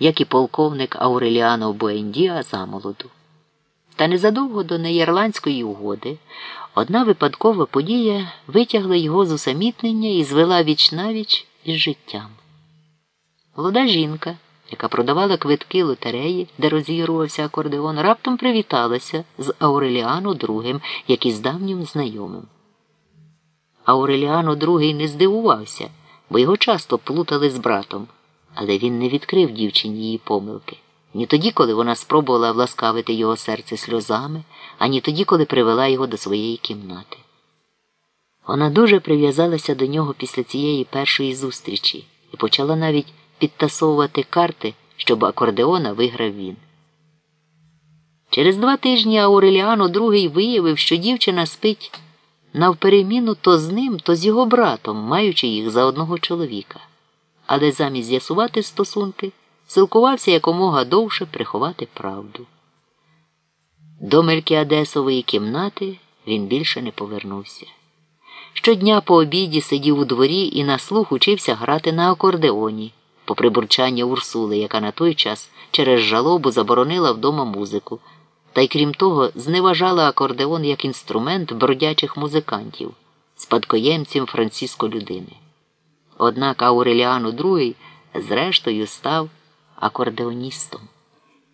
як і полковник Ауреліано Буендіа замолоду. Та незадовго до неєрландської угоди одна випадкова подія витягла його з усамітнення і звела вічнавіч із життям. Молода жінка, яка продавала квитки лотереї, де розігрувався акордеон, раптом привіталася з Ауреліано II, як і з давнім знайомим. Ауреліано II не здивувався, бо його часто плутали з братом, але він не відкрив дівчині її помилки. Ні тоді, коли вона спробувала власкавити його серце сльозами, ані тоді, коли привела його до своєї кімнати. Вона дуже прив'язалася до нього після цієї першої зустрічі і почала навіть підтасовувати карти, щоб акордеона виграв він. Через два тижні Ауреліано II виявив, що дівчина спить навпереміну то з ним, то з його братом, маючи їх за одного чоловіка. Але замість з'ясувати стосунки, силкувався якомога довше приховати правду. До Мелькіадесової кімнати він більше не повернувся. Щодня по обіді сидів у дворі і на слух учився грати на акордеоні, попри бурчання Урсули, яка на той час через жалобу заборонила вдома музику, та й крім того, зневажала акордеон як інструмент бродячих музикантів, спадкоємців Франциско людини. Однак Ауреліану II зрештою став акордеоністом,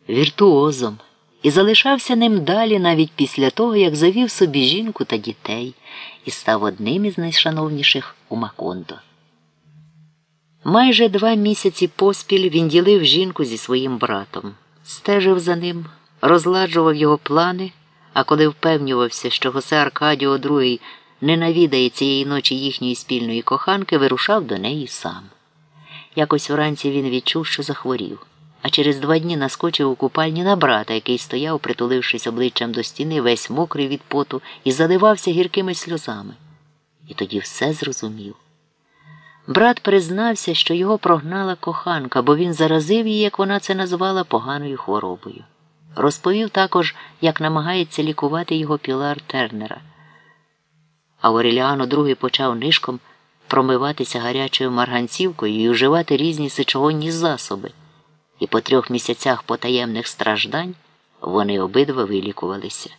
віртуозом і залишався ним далі навіть після того, як завів собі жінку та дітей і став одним із найшановніших у Макондо. Майже два місяці поспіль він ділив жінку зі своїм братом, стежив за ним, розладжував його плани, а коли впевнювався, що Госе Аркадіо II не навідає цієї ночі їхньої спільної коханки, вирушав до неї сам. Якось вранці він відчув, що захворів, а через два дні наскочив у купальні на брата, який стояв, притулившись обличчям до стіни, весь мокрий від поту, і заливався гіркими сльозами. І тоді все зрозумів. Брат признався, що його прогнала коханка, бо він заразив її, як вона це назвала, поганою хворобою. Розповів також, як намагається лікувати його Пілар Тернера. А Ореліано II почав нишком промиватися гарячою марганцівкою і вживати різні сичогонні засоби, і по трьох місяцях потаємних страждань вони обидва вилікувалися.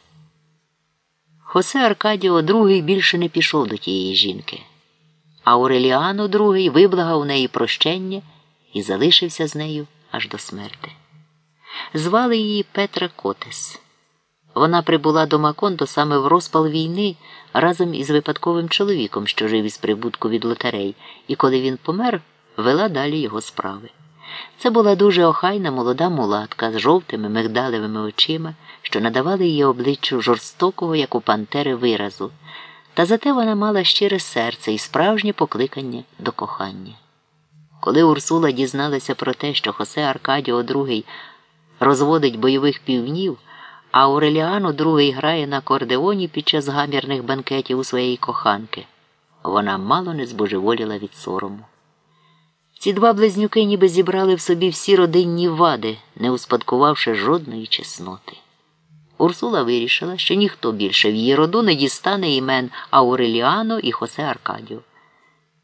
Хосе Аркадіо II більше не пішов до тієї жінки, а Ореліано II виблагав у неї прощення і залишився з нею аж до смерти. Звали її Петра Котес. Вона прибула до Макондо саме в розпал війни разом із випадковим чоловіком, що жив із прибутку від лотерей, і коли він помер, вела далі його справи. Це була дуже охайна молода мулатка з жовтими мигдалевими очима, що надавали її обличчю жорстокого, як у пантери, виразу, та зате вона мала щире серце і справжнє покликання до кохання. Коли Урсула дізналася про те, що Хосе Аркадіо II розводить бойових півнів, а Ауреліано II грає на кордеоні під час гамірних банкетів у своєї коханки, вона мало не збожеволіла від сорому. Ці два близнюки ніби зібрали в собі всі родинні вади, не успадкувавши жодної чесноти. Урсула вирішила, що ніхто більше в її роду не дістане імен Ауреліано і Хосе Аркадіо.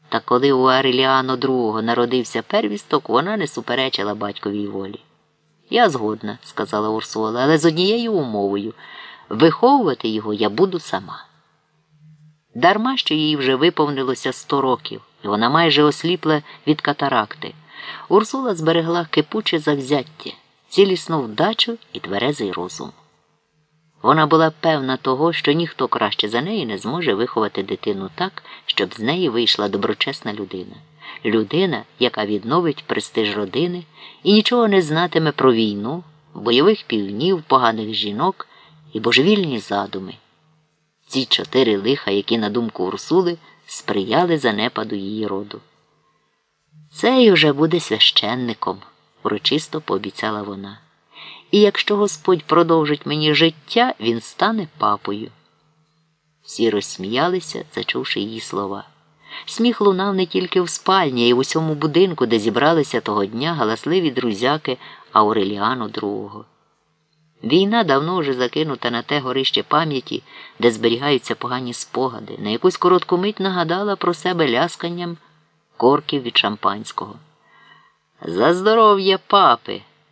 Та коли у Ареліано II народився первісток, вона не суперечила батьковій волі. Я згодна, сказала Урсула, але з однією умовою виховувати його я буду сама. Дарма що їй вже виповнилося сто років, і вона майже осліпла від катаракти. Урсула зберегла кипуче завзяття, цілісну вдачу і тверезий розум. Вона була певна того, що ніхто краще за неї не зможе виховати дитину так, щоб з неї вийшла доброчесна людина. Людина, яка відновить престиж родини і нічого не знатиме про війну, бойових півнів, поганих жінок і божевільні задуми. Ці чотири лиха, які, на думку Урсули, сприяли занепаду її роду. Цей уже буде священником, урочисто пообіцяла вона. І якщо Господь продовжить мені життя, він стане папою. Всі розсміялися, зачувши її слова. Сміх лунав не тільки в спальні, й в усьому будинку, де зібралися того дня галасливі друзяки Ауреліану II. Війна давно вже закинута на те горище пам'яті, де зберігаються погані спогади, на якусь коротку мить нагадала про себе лясканням корків від шампанського. За здоров'я папи.